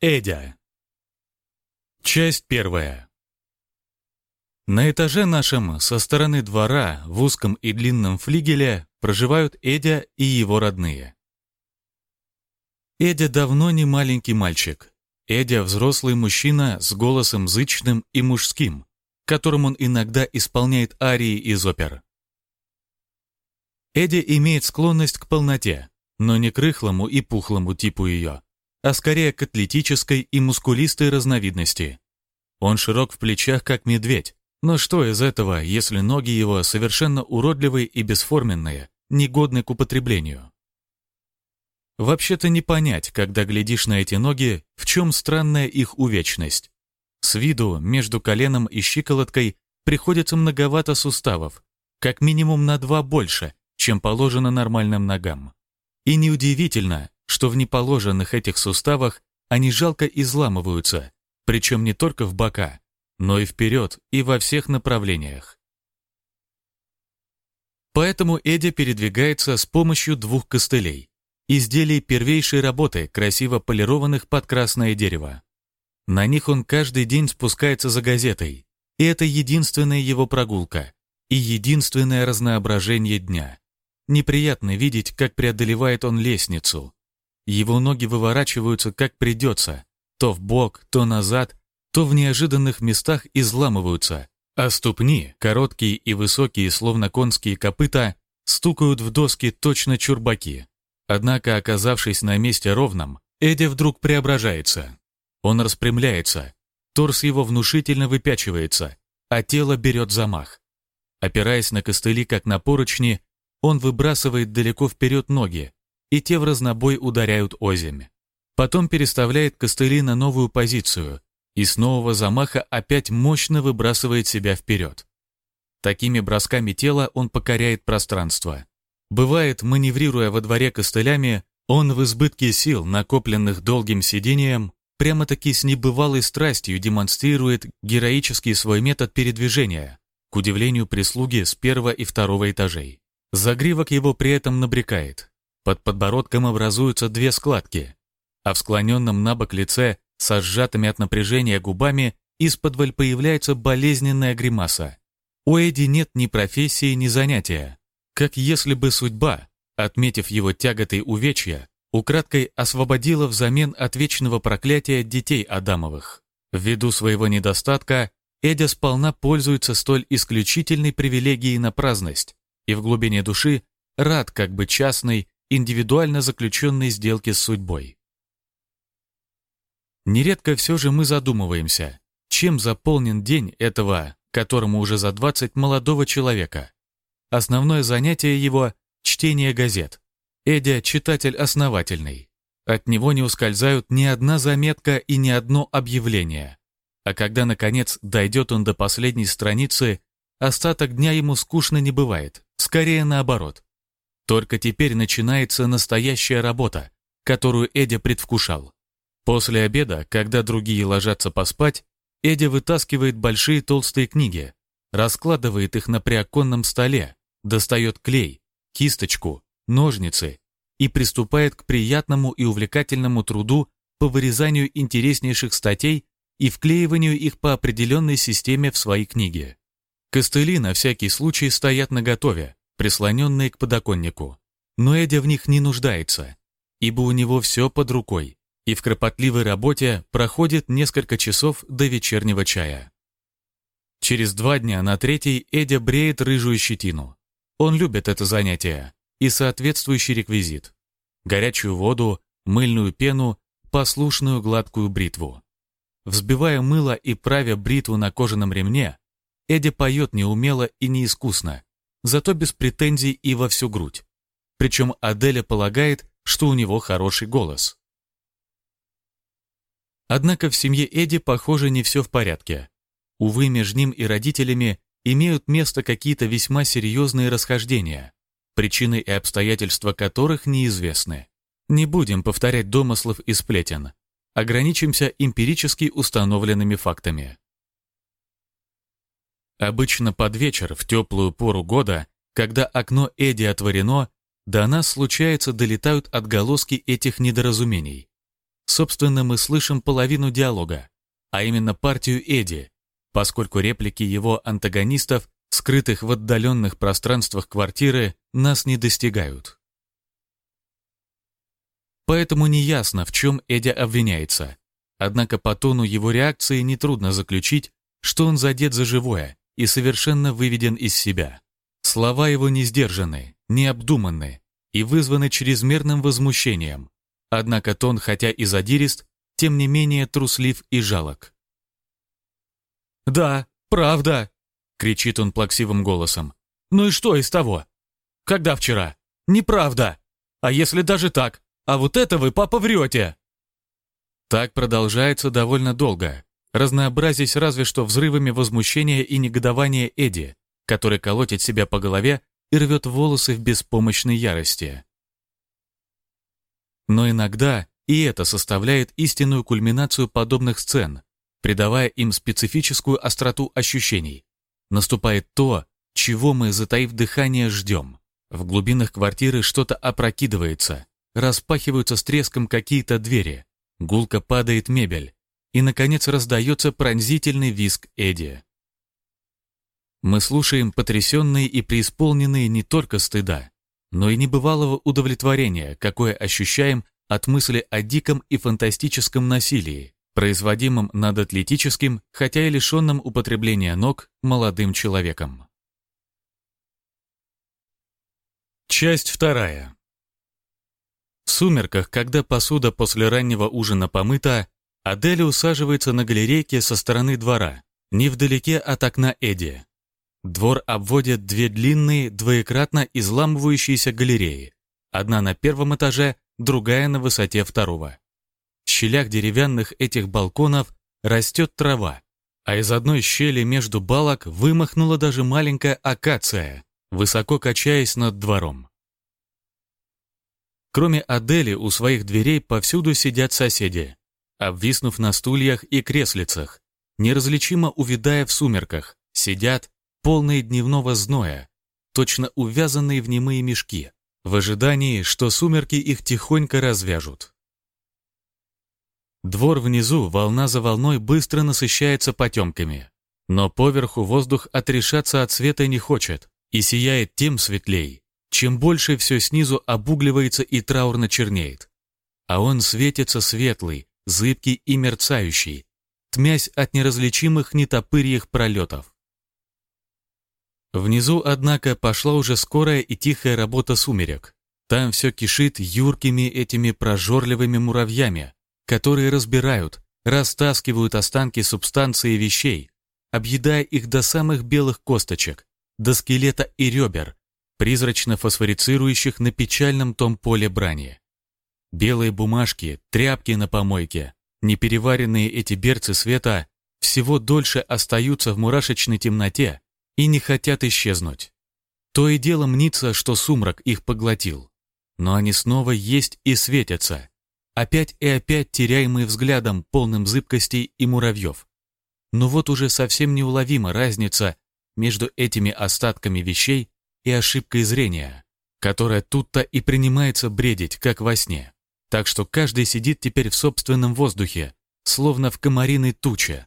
Эдя. Часть первая. На этаже нашем со стороны двора в узком и длинном флигеле проживают Эдя и его родные. Эдя давно не маленький мальчик. Эдя – взрослый мужчина с голосом зычным и мужским, которым он иногда исполняет арии из опер. Эдя имеет склонность к полноте, но не к рыхлому и пухлому типу ее – а скорее к атлетической и мускулистой разновидности. Он широк в плечах, как медведь, но что из этого, если ноги его совершенно уродливые и бесформенные, негодны к употреблению? Вообще-то не понять, когда глядишь на эти ноги, в чем странная их увечность. С виду между коленом и щиколоткой приходится многовато суставов, как минимум на два больше, чем положено нормальным ногам. И неудивительно, что в неположенных этих суставах они жалко изламываются, причем не только в бока, но и вперед и во всех направлениях. Поэтому Эдя передвигается с помощью двух костылей, изделий первейшей работы, красиво полированных под красное дерево. На них он каждый день спускается за газетой, и это единственная его прогулка и единственное разноображение дня. Неприятно видеть, как преодолевает он лестницу, его ноги выворачиваются как придется, то в бок, то назад, то в неожиданных местах изламываются, а ступни, короткие и высокие, словно конские копыта, стукают в доски точно чурбаки. Однако, оказавшись на месте ровном, Эдди вдруг преображается. Он распрямляется, торс его внушительно выпячивается, а тело берет замах. Опираясь на костыли, как на поручни, он выбрасывает далеко вперед ноги, и те в разнобой ударяют озимь. Потом переставляет костыли на новую позицию и с нового замаха опять мощно выбрасывает себя вперед. Такими бросками тела он покоряет пространство. Бывает, маневрируя во дворе костылями, он в избытке сил, накопленных долгим сидением, прямо-таки с небывалой страстью демонстрирует героический свой метод передвижения, к удивлению прислуги с первого и второго этажей. Загривок его при этом набрекает, под подбородком образуются две складки, а в склоненном на бок лице со сжатыми от напряжения губами из-под появляется болезненная гримаса. У Эдди нет ни профессии, ни занятия. Как если бы судьба, отметив его тяготы увечья, украдкой освободила взамен от вечного проклятия детей Адамовых. Ввиду своего недостатка Эдя сполна пользуется столь исключительной привилегией на праздность и в глубине души рад как бы частной индивидуально заключенной сделки с судьбой. Нередко все же мы задумываемся, чем заполнен день этого, которому уже за 20 молодого человека. Основное занятие его – чтение газет. Эдя – читатель основательный. От него не ускользают ни одна заметка и ни одно объявление. А когда, наконец, дойдет он до последней страницы, остаток дня ему скучно не бывает, скорее наоборот. Только теперь начинается настоящая работа, которую Эдя предвкушал. После обеда, когда другие ложатся поспать, Эдя вытаскивает большие толстые книги, раскладывает их на приоконном столе, достает клей, кисточку, ножницы и приступает к приятному и увлекательному труду по вырезанию интереснейших статей и вклеиванию их по определенной системе в свои книги. Костыли на всякий случай стоят наготове, прислоненные к подоконнику. Но Эдя в них не нуждается, ибо у него все под рукой, и в кропотливой работе проходит несколько часов до вечернего чая. Через два дня на третий Эдя бреет рыжую щетину. Он любит это занятие и соответствующий реквизит. Горячую воду, мыльную пену, послушную гладкую бритву. Взбивая мыло и правя бритву на кожаном ремне, Эдя поет неумело и неискусно, зато без претензий и во всю грудь. Причем Аделя полагает, что у него хороший голос. Однако в семье Эдди, похоже, не все в порядке. Увы, между ним и родителями имеют место какие-то весьма серьезные расхождения, причины и обстоятельства которых неизвестны. Не будем повторять домыслов и сплетен. Ограничимся эмпирически установленными фактами. Обычно под вечер, в теплую пору года, когда окно Эдди отворено, до нас случается долетают отголоски этих недоразумений. собственно, мы слышим половину диалога, а именно партию Эдди, поскольку реплики его антагонистов, скрытых в отдаленных пространствах квартиры, нас не достигают. Поэтому неясно, в чем Эдди обвиняется. Однако по тону его реакции нетрудно заключить, что он задет за живое и совершенно выведен из себя. Слова его не сдержаны, не обдуманы и вызваны чрезмерным возмущением. Однако тон, хотя и задирист, тем не менее труслив и жалок. «Да, правда!» — кричит он плаксивым голосом. «Ну и что из того? Когда вчера? Неправда! А если даже так? А вот это вы, папа, врете!» Так продолжается довольно долго, разнообразясь разве что взрывами возмущения и негодования Эдди, который колотит себя по голове и рвет волосы в беспомощной ярости. Но иногда и это составляет истинную кульминацию подобных сцен, придавая им специфическую остроту ощущений. Наступает то, чего мы, затаив дыхание, ждем. В глубинах квартиры что-то опрокидывается, распахиваются с треском какие-то двери, гулко падает мебель, и, наконец, раздается пронзительный визг Эдди. Мы слушаем потрясенные и преисполненные не только стыда, но и небывалого удовлетворения, какое ощущаем от мысли о диком и фантастическом насилии, производимом над атлетическим, хотя и лишенным употребления ног, молодым человеком. Часть вторая. В сумерках, когда посуда после раннего ужина помыта, Аделя усаживается на галерейке со стороны двора, невдалеке от окна Эдди. Двор обводят две длинные, двоекратно изламывающиеся галереи. Одна на первом этаже, другая на высоте второго. В щелях деревянных этих балконов растет трава, а из одной щели между балок вымахнула даже маленькая акация, высоко качаясь над двором. Кроме Адели, у своих дверей повсюду сидят соседи, обвиснув на стульях и креслицах, неразличимо увидая в сумерках, сидят, полные дневного зноя, точно увязанные в немые мешки, в ожидании, что сумерки их тихонько развяжут. Двор внизу волна за волной быстро насыщается потемками, но поверху воздух отрешаться от света не хочет и сияет тем светлей, чем больше все снизу обугливается и траурно чернеет. А он светится светлый, зыбкий и мерцающий, тмясь от неразличимых нетопырьих пролетов. Внизу, однако, пошла уже скорая и тихая работа сумерек. Там все кишит юркими этими прожорливыми муравьями, которые разбирают, растаскивают останки субстанции вещей, объедая их до самых белых косточек, до скелета и ребер, призрачно фосфорицирующих на печальном том поле брани. Белые бумажки, тряпки на помойке, непереваренные эти берцы света всего дольше остаются в мурашечной темноте, и не хотят исчезнуть. То и дело мнится, что сумрак их поглотил. Но они снова есть и светятся, опять и опять теряемые взглядом, полным зыбкостей и муравьев. Но вот уже совсем неуловима разница между этими остатками вещей и ошибкой зрения, которая тут-то и принимается бредить, как во сне. Так что каждый сидит теперь в собственном воздухе, словно в комариной туче,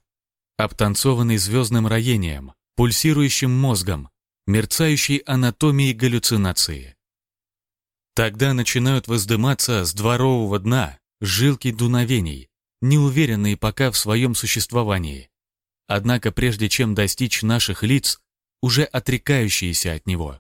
обтанцованный звездным роением, пульсирующим мозгом, мерцающей анатомией галлюцинации. Тогда начинают воздыматься с дворового дна жилки дуновений, неуверенные пока в своем существовании. Однако прежде чем достичь наших лиц, уже отрекающиеся от него.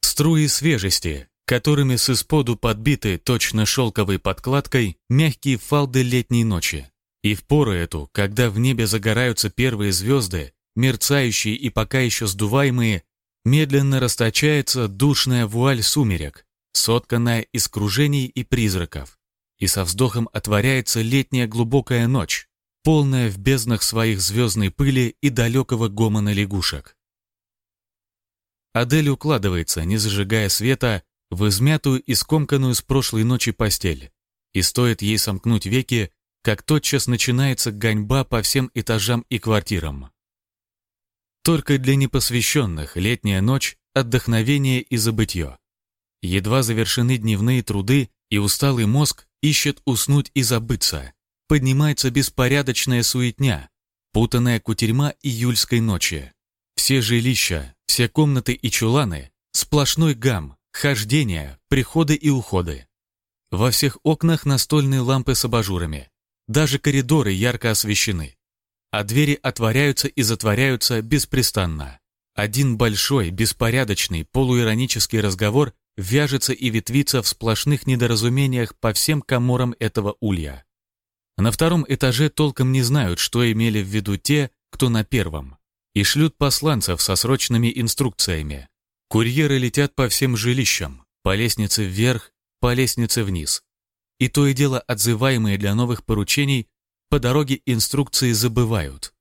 Струи свежести, которыми с исподу подбиты точно шелковой подкладкой мягкие фалды летней ночи. И в пору эту, когда в небе загораются первые звезды, мерцающие и пока еще сдуваемые, медленно расточается душная вуаль сумерек, сотканная из кружений и призраков, и со вздохом отворяется летняя глубокая ночь, полная в безднах своих звездной пыли и далекого гомона лягушек. Адель укладывается, не зажигая света, в измятую и скомканную с прошлой ночи постель, и стоит ей сомкнуть веки, как тотчас начинается гоньба по всем этажам и квартирам. Только для непосвященных летняя ночь – отдохновение и забытье. Едва завершены дневные труды, и усталый мозг ищет уснуть и забыться. Поднимается беспорядочная суетня, путанная кутерьма июльской ночи. Все жилища, все комнаты и чуланы, сплошной гам, хождения, приходы и уходы. Во всех окнах настольные лампы с абажурами. Даже коридоры ярко освещены. А двери отворяются и затворяются беспрестанно. Один большой, беспорядочный, полуиронический разговор вяжется и ветвится в сплошных недоразумениях по всем коморам этого улья. На втором этаже толком не знают, что имели в виду те, кто на первом, и шлют посланцев со срочными инструкциями. Курьеры летят по всем жилищам, по лестнице вверх, по лестнице вниз. И то и дело отзываемые для новых поручений по дороге инструкции забывают.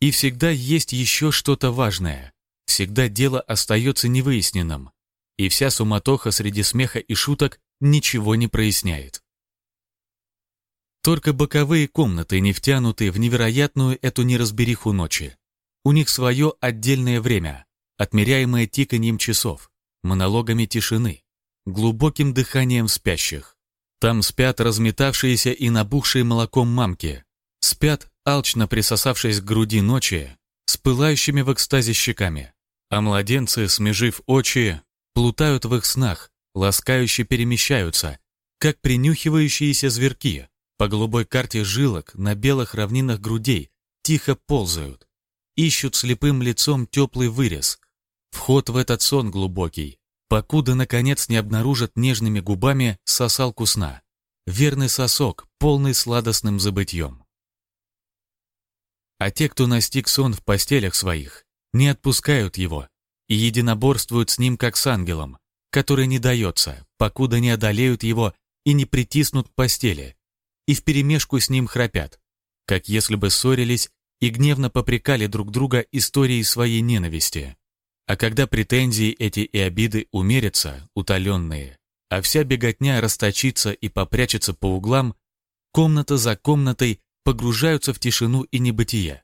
И всегда есть еще что-то важное. Всегда дело остается невыясненным. И вся суматоха среди смеха и шуток ничего не проясняет. Только боковые комнаты не втянуты в невероятную эту неразбериху ночи. У них свое отдельное время, отмеряемое тиканьем часов, монологами тишины, глубоким дыханием спящих. Там спят разметавшиеся и набухшие молоком мамки, спят, алчно присосавшись к груди ночи, с пылающими в экстазе щеками, а младенцы, смежив очи, плутают в их снах, ласкающе перемещаются, как принюхивающиеся зверки, по голубой карте жилок на белых равнинах грудей, тихо ползают, ищут слепым лицом теплый вырез, вход в этот сон глубокий, покуда, наконец, не обнаружат нежными губами сосалку сна, верный сосок, полный сладостным забытьем. А те, кто настиг сон в постелях своих, не отпускают его и единоборствуют с ним, как с ангелом, который не дается, покуда не одолеют его и не притиснут к постели, и вперемешку с ним храпят, как если бы ссорились и гневно попрекали друг друга историей своей ненависти. А когда претензии эти и обиды умерятся, утоленные, а вся беготня расточится и попрячется по углам, комната за комнатой погружаются в тишину и небытие.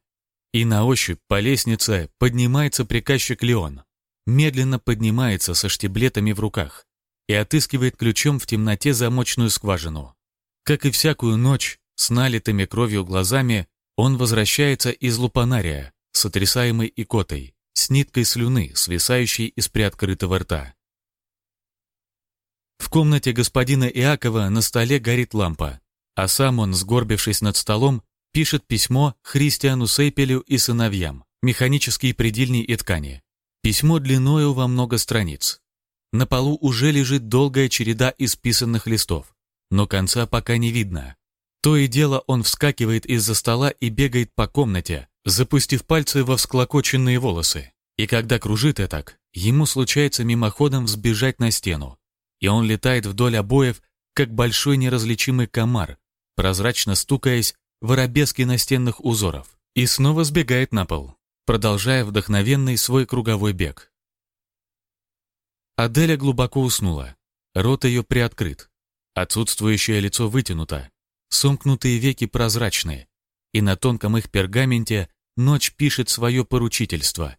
И на ощупь по лестнице поднимается приказчик Леон, медленно поднимается со штиблетами в руках и отыскивает ключом в темноте замочную скважину. Как и всякую ночь, с налитыми кровью глазами, он возвращается из лупанария, сотрясаемой икотой, с ниткой слюны, свисающей из приоткрытого рта. В комнате господина Иакова на столе горит лампа, а сам он, сгорбившись над столом, пишет письмо Христиану Сейпелю и сыновьям, механические предельни и ткани. Письмо длиною во много страниц. На полу уже лежит долгая череда исписанных листов, но конца пока не видно. То и дело он вскакивает из-за стола и бегает по комнате, запустив пальцы во всклокоченные волосы. И когда кружит этак, ему случается мимоходом взбежать на стену, и он летает вдоль обоев, как большой неразличимый комар, прозрачно стукаясь в арабески настенных узоров, и снова сбегает на пол, продолжая вдохновенный свой круговой бег. Аделя глубоко уснула, рот ее приоткрыт, отсутствующее лицо вытянуто, сомкнутые веки прозрачные, и на тонком их пергаменте Ночь пишет свое поручительство.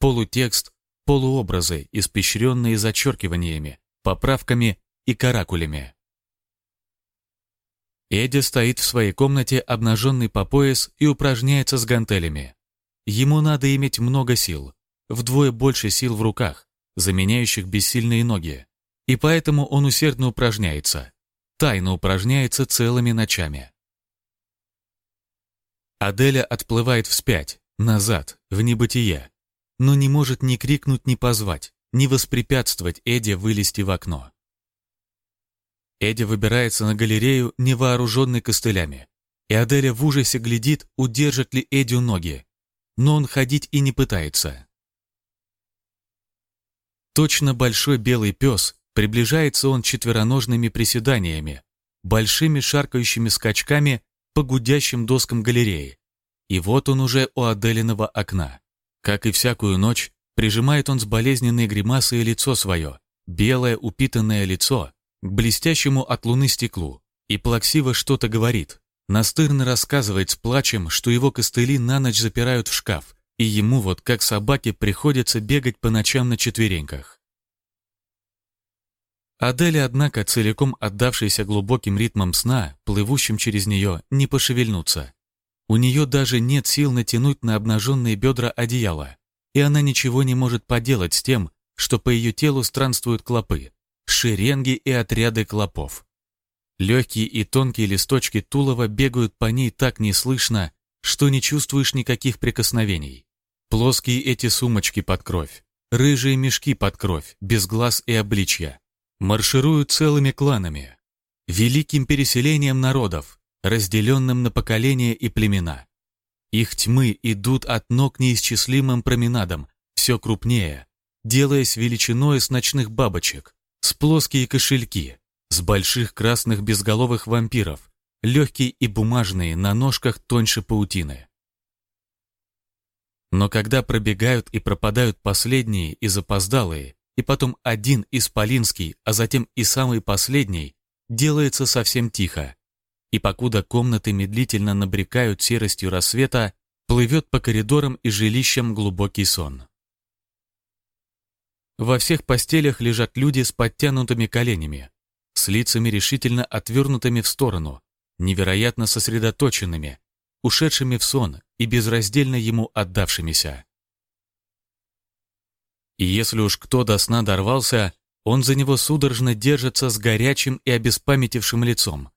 Полутекст, полуобразы, испещренные зачеркиваниями, поправками и каракулями. Эдди стоит в своей комнате, обнаженный по пояс, и упражняется с гантелями. Ему надо иметь много сил, вдвое больше сил в руках, заменяющих бессильные ноги. И поэтому он усердно упражняется, тайно упражняется целыми ночами. Аделя отплывает вспять, назад, в небытие, но не может ни крикнуть, ни позвать, ни воспрепятствовать Эде вылезти в окно. Эдди выбирается на галерею, невооруженный костылями, и Аделя в ужасе глядит, удержат ли Эдю ноги, но он ходить и не пытается. Точно большой белый пес, приближается он четвероножными приседаниями, большими шаркающими скачками по гудящим доскам галереи. И вот он уже у Аделиного окна. Как и всякую ночь, прижимает он с болезненной гримасой лицо свое, белое упитанное лицо, к блестящему от луны стеклу, и плаксиво что-то говорит. Настырно рассказывает с плачем, что его костыли на ночь запирают в шкаф, и ему вот, как собаке, приходится бегать по ночам на четвереньках. Аделя, однако, целиком отдавшаяся глубоким ритмам сна, плывущим через нее, не пошевельнуться. У нее даже нет сил натянуть на обнаженные бедра одеяло, и она ничего не может поделать с тем, что по ее телу странствуют клопы, шеренги и отряды клопов. Легкие и тонкие листочки тулова бегают по ней так неслышно, что не чувствуешь никаких прикосновений. Плоские эти сумочки под кровь, рыжие мешки под кровь, без глаз и обличья, маршируют целыми кланами, великим переселением народов, разделенным на поколения и племена. Их тьмы идут от ног неисчислимым променадом, все крупнее, делаясь величиной с ночных бабочек, с плоские кошельки, с больших красных безголовых вампиров, легкие и бумажные, на ножках тоньше паутины. Но когда пробегают и пропадают последние и запоздалые, и потом один исполинский, а затем и самый последний, делается совсем тихо, и покуда комнаты медлительно набрекают серостью рассвета, плывет по коридорам и жилищам глубокий сон. Во всех постелях лежат люди с подтянутыми коленями, с лицами решительно отвернутыми в сторону, невероятно сосредоточенными, ушедшими в сон и безраздельно ему отдавшимися. И если уж кто до сна дорвался, он за него судорожно держится с горячим и обеспамятившим лицом,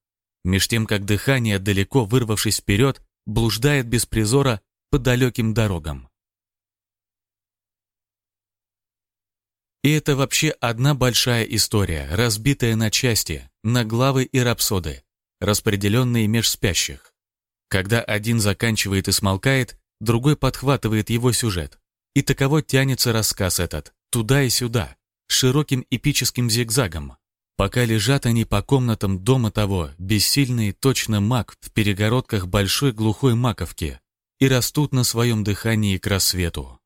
меж тем как дыхание, далеко вырвавшись вперед, блуждает без призора по далеким дорогам. И это вообще одна большая история, разбитая на части, на главы и рапсоды, распределенные меж спящих. Когда один заканчивает и смолкает, другой подхватывает его сюжет. И таково тянется рассказ этот, туда и сюда, широким эпическим зигзагом, пока лежат они по комнатам дома того, бессильные точно маг в перегородках большой глухой маковки, и растут на своем дыхании к рассвету.